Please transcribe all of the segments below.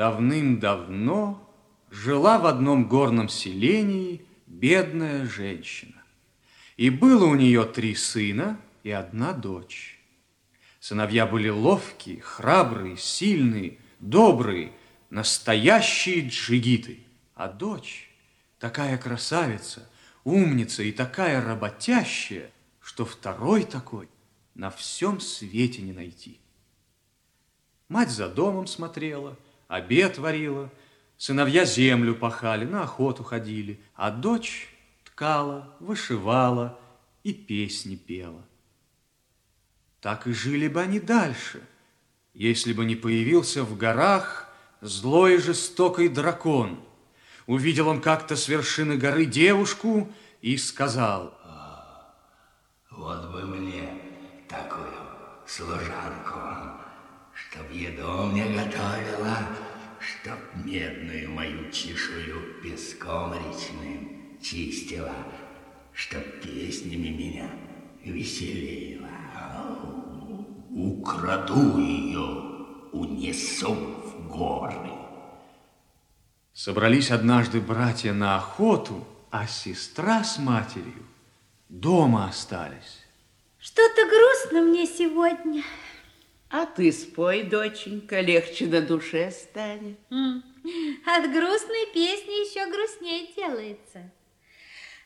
Давным-давно жила в одном горном селении бедная женщина. И было у нее три сына и одна дочь. Сыновья были ловкие, храбрые, сильные, добрые, настоящие джигиты. А дочь такая красавица, умница и такая работящая, что второй такой на всем свете не найти. Мать за домом смотрела, обед варила, сыновья землю пахали, на охоту ходили, а дочь ткала, вышивала и песни пела. Так и жили бы они дальше, если бы не появился в горах злой и жестокий дракон. Увидел он как-то с вершины горы девушку и сказал, «Вот бы мне такую служанку, чтоб еду мне готовила, чтоб медную мою чешую песком речным чистила, чтоб песнями меня веселила. Украду ее, унесу в горы. Собрались однажды братья на охоту, а сестра с матерью дома остались. Что-то грустно мне сегодня. А ты спой, доченька, легче на душе станет. От грустной песни еще грустнее делается.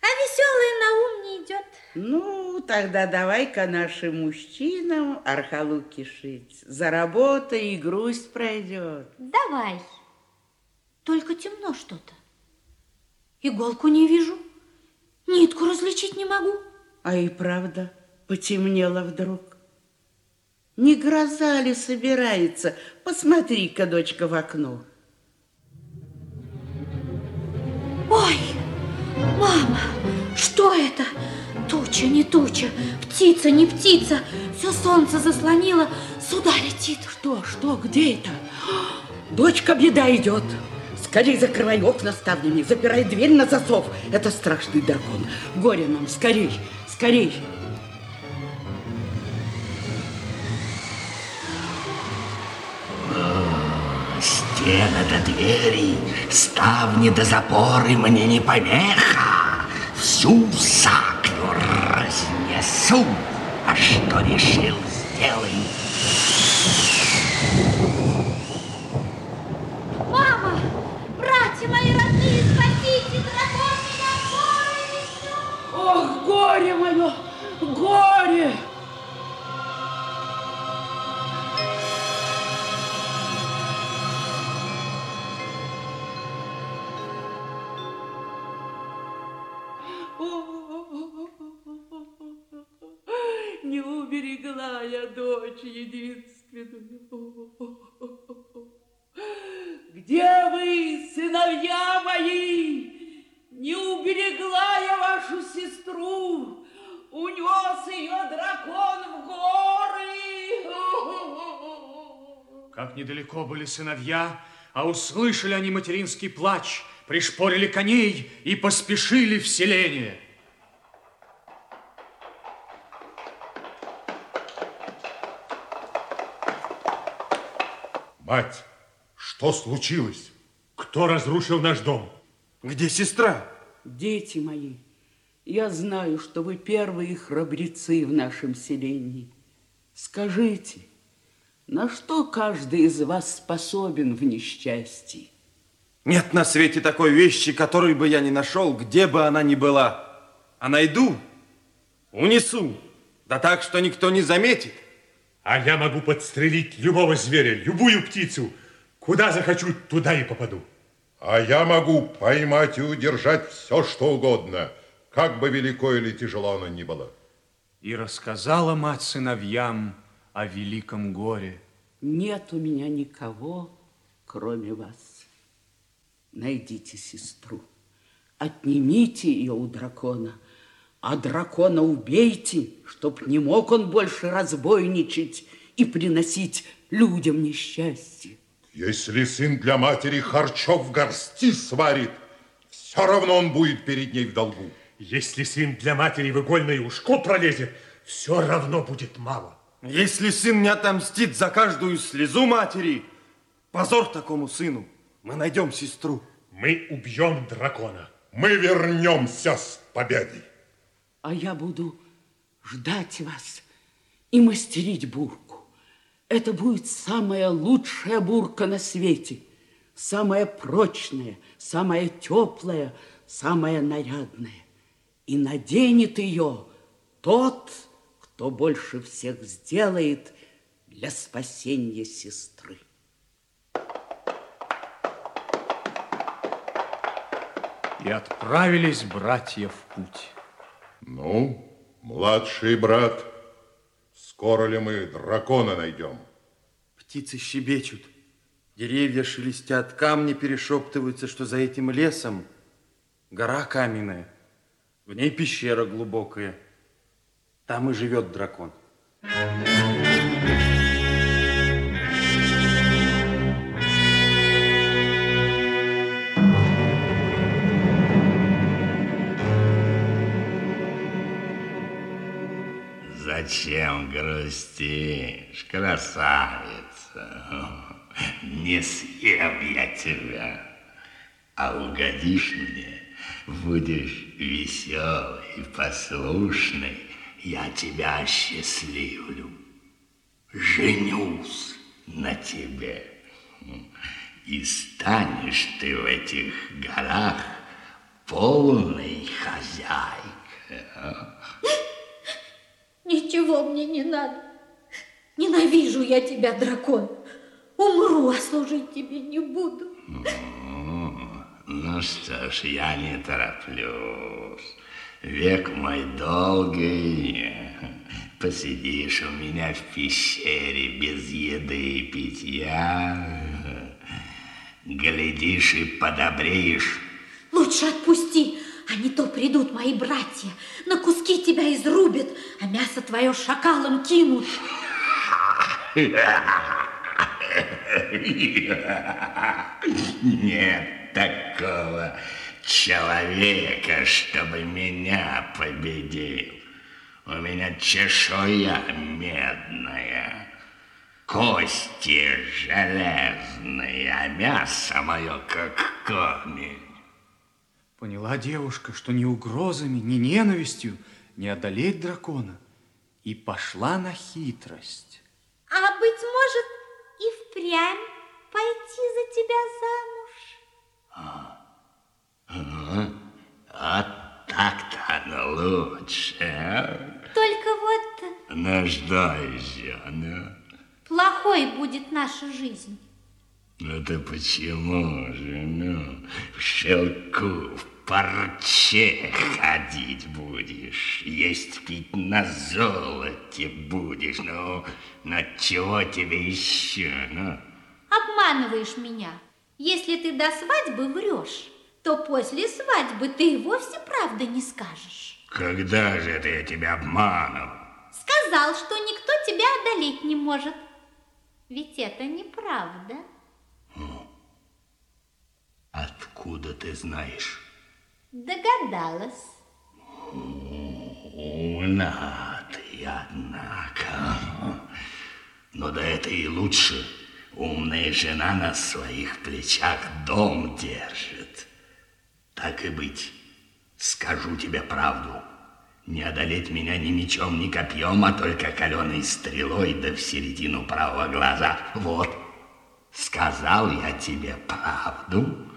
А веселый на ум не идет. Ну, тогда давай-ка нашим мужчинам архалуки шить. За работой и грусть пройдет. Давай. Только темно что-то. Иголку не вижу. Нитку различить не могу. А и правда, потемнело вдруг. Не гроза ли собирается? Посмотри-ка, дочка, в окно. Ой, мама, что это? Туча, не туча, птица, не птица. Все солнце заслонило, сюда летит. Что, что, где это? Дочка, беда идет. Скорей закрывай окна ставнями, запирай дверь на засов. Это страшный дракон. Горе нам, скорей, скорей. Стены до двери, ставни до запоры мне не помеха. Всю саклю разнесу, а что решил, сделай. Мама, братья мои родные, спасите, дракон меня в горы несет. Ох, горе мое, горе! Уберегла я дочь единственную. Где вы, сыновья мои? Не уберегла я вашу сестру. Унес ее дракон в горы. Как недалеко были сыновья, а услышали они материнский плач, пришпорили коней и поспешили в селение. Мать, что случилось? Кто разрушил наш дом? Где сестра? Дети мои, я знаю, что вы первые храбрецы в нашем селении. Скажите, на что каждый из вас способен в несчастье? Нет на свете такой вещи, которой бы я не нашел, где бы она ни была. А найду, унесу. Да так, что никто не заметит. А я могу подстрелить любого зверя, любую птицу. Куда захочу, туда и попаду. А я могу поймать и удержать все, что угодно, как бы велико или тяжело оно ни было. И рассказала мать сыновьям о великом горе. Нет у меня никого, кроме вас. Найдите сестру, отнимите ее у дракона, а дракона убейте, чтоб не мог он больше разбойничать и приносить людям несчастье. Если сын для матери харчов в горсти сварит, все равно он будет перед ней в долгу. Если сын для матери в игольное ушко пролезет, все равно будет мало. Если сын не отомстит за каждую слезу матери, Позор такому сыну. Мы найдем сестру. Мы убьем дракона. Мы вернемся с победой. А я буду ждать вас и мастерить бурку. Это будет самая лучшая бурка на свете. Самая прочная, самая теплая, самая нарядная. И наденет ее тот, кто больше всех сделает для спасения сестры. И отправились братья в путь. Ну, младший брат, скоро ли мы дракона найдем? Птицы щебечут, деревья шелестят, камни перешептываются, что за этим лесом гора каменная, в ней пещера глубокая. Там и живет дракон. Зачем грустишь, красавица? Не съем я тебя, а угодишь мне, будешь веселый, послушный, я тебя счастливлю. Женюсь на тебе. И станешь ты в этих горах полной хозяйкой. Ничего мне не надо. Ненавижу я тебя, дракон. Умру, а служить тебе не буду. Ну что ж, я не тороплюсь. Век мой долгий. Посидишь у меня в пещере без еды и питья. Глядишь и подобреешь. Лучше отпусти, а не то придут мои братья, на куски тебя изрубят, а мясо твое шакалом кинут. Нет такого человека, чтобы меня победил. У меня чешуя медная, кости железные, а мясо мое как камень. Поняла девушка, что ни угрозами, ни ненавистью не одолеть дракона, и пошла на хитрость. А, быть может, и впрямь пойти за тебя замуж? А так-то оно лучше. а? Только вот Ну что еще, ну? плохой будет наша жизнь. Ну ты почему же, ну, в шелку, в парче ходить будешь, есть пить на золоте будешь, ну, на чего тебе еще, ну? Обманываешь меня. Если ты до свадьбы врешь, то после свадьбы ты и вовсе правды не скажешь. Когда же это я тебя обманул? Сказал, что никто тебя одолеть не может. Ведь это неправда. Откуда ты знаешь? Догадалась. Умна ты, однако. Но да это и лучше. Умная жена на своих плечах дом держит. Так и быть, скажу тебе правду. Не одолеть меня ни мечом, ни копьем, а только каленой стрелой, да в середину правого глаза. Вот, сказал я тебе правду,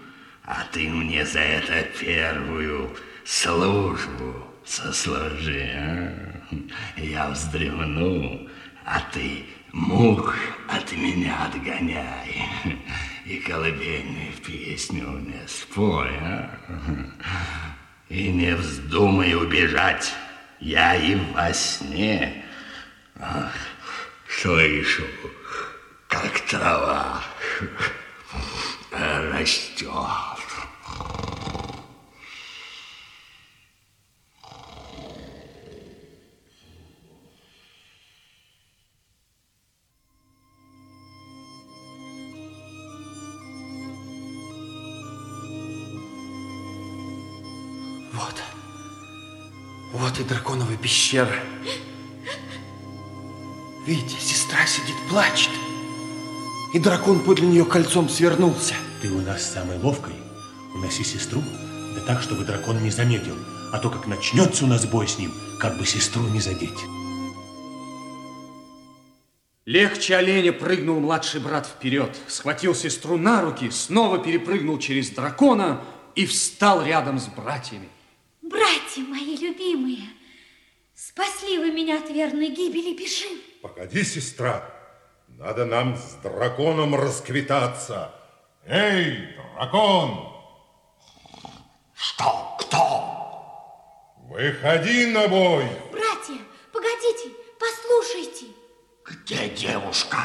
а ты мне за это первую службу сослужи. а? Я вздремну, а ты мух от меня отгоняй. И колыбельную песню мне спой, а? И не вздумай убежать, я и во сне ах, слышу, как трава растет. Драконовая пещера. Видите, сестра сидит, плачет. и дракон подле нее кольцом свернулся. Ты у нас самый ловкой. Уноси сестру, да так, чтобы дракон не заметил. А то, как начнется у нас бой с ним, как бы сестру не задеть. Легче оленя прыгнул младший брат вперед, схватил сестру на руки, снова перепрыгнул через дракона и встал рядом с братьями. Братья мои любимые, спасли вы меня от верной гибели Бежим. Погоди, сестра, надо нам с драконом расквитаться. Эй, дракон! Что? Кто? Выходи на бой! Братья, погодите, послушайте. Где девушка?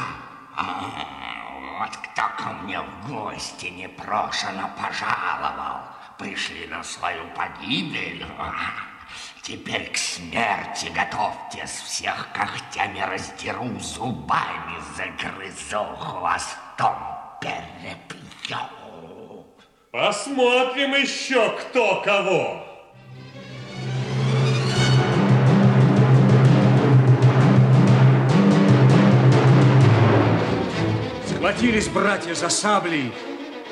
А, вот кто ко мне в гости непрошено пожаловал. Пришли на свою погибель. Теперь к смерти готовьтесь, всех когтями раздеру, зубами загрызу, хвостом перепью. Посмотрим еще, кто кого. Схватились братья за сабли,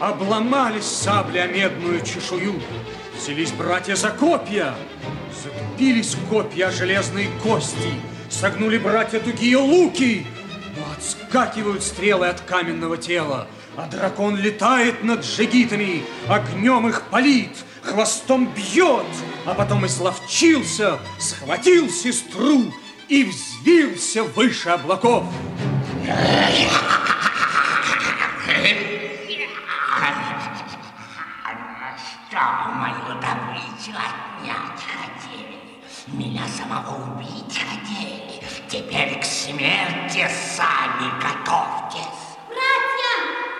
обломались сабли о медную чешую. Взялись братья за копья, затупились копья железные кости, согнули братья тугие луки, но отскакивают стрелы от каменного тела, а дракон летает над джигитами, огнем их палит, хвостом бьет, а потом изловчился, схватил сестру и взвился выше облаков. Что мою добычу отнять хотели? Меня самого убить хотели? Теперь к смерти сами готовьтесь. Братья,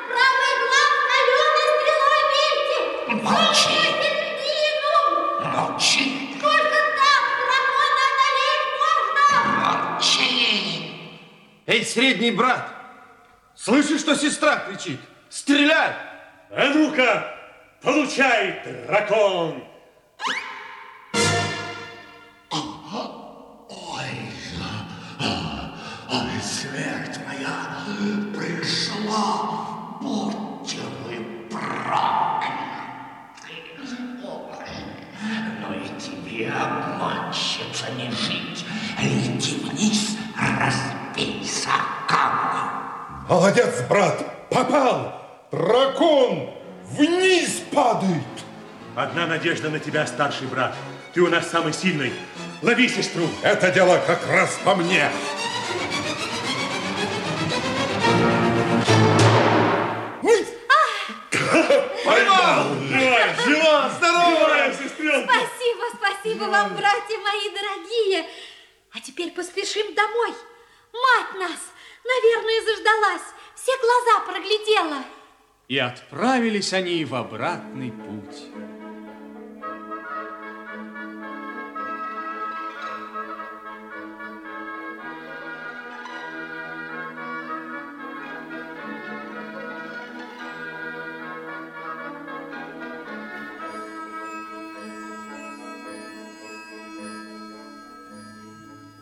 правый глаз каленой стрелой бейте! Молчи. Спину! Молчи, Только так дракона одолеть можно! молчи. Эй, средний брат, слышишь, что сестра кричит? Стреляй! А ну-ка, получай, дракон! Ой, смерть моя пришла, будьте вы прокляты. Ой, но и тебе, обманщица, не жить. Лети вниз, разбейся о камни. Молодец, брат, попал! Дракон вниз падает! Одна надежда на тебя, старший брат. Ты у нас самый сильный. Лови сестру. Это дело как раз по мне. Поймал! Живая, жива, здоровая, сестренка. Спасибо, спасибо вам, братья мои дорогие. А теперь поспешим домой. Мать нас, наверное, заждалась. Все глаза проглядела. И отправились они в обратный путь.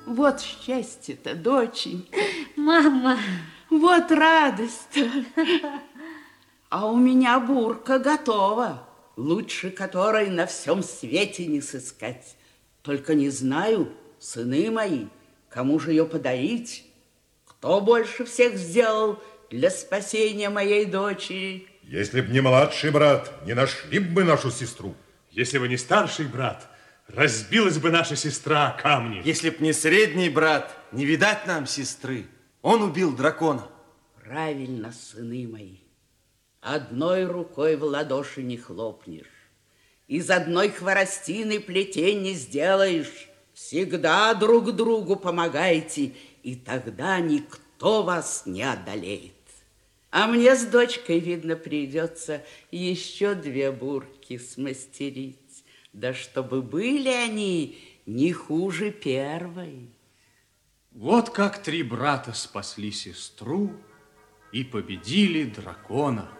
Вот счастье-то, дочень, Мама, вот радость-то. А у меня бурка готова, лучше которой на всем свете не сыскать. Только не знаю, сыны мои, кому же ее подарить? Кто больше всех сделал для спасения моей дочери? Если б не младший брат, не нашли бы мы нашу сестру. Если бы не старший брат, разбилась бы наша сестра о камни. Если б не средний брат, не видать нам сестры. Он убил дракона. Правильно, сыны мои. Одной рукой в ладоши не хлопнешь. Из одной хворостины плетень не сделаешь. Всегда друг другу помогайте, и тогда никто вас не одолеет. А мне с дочкой, видно, придется еще две бурки смастерить. Да чтобы были они не хуже первой. Вот как три брата спасли сестру и победили дракона.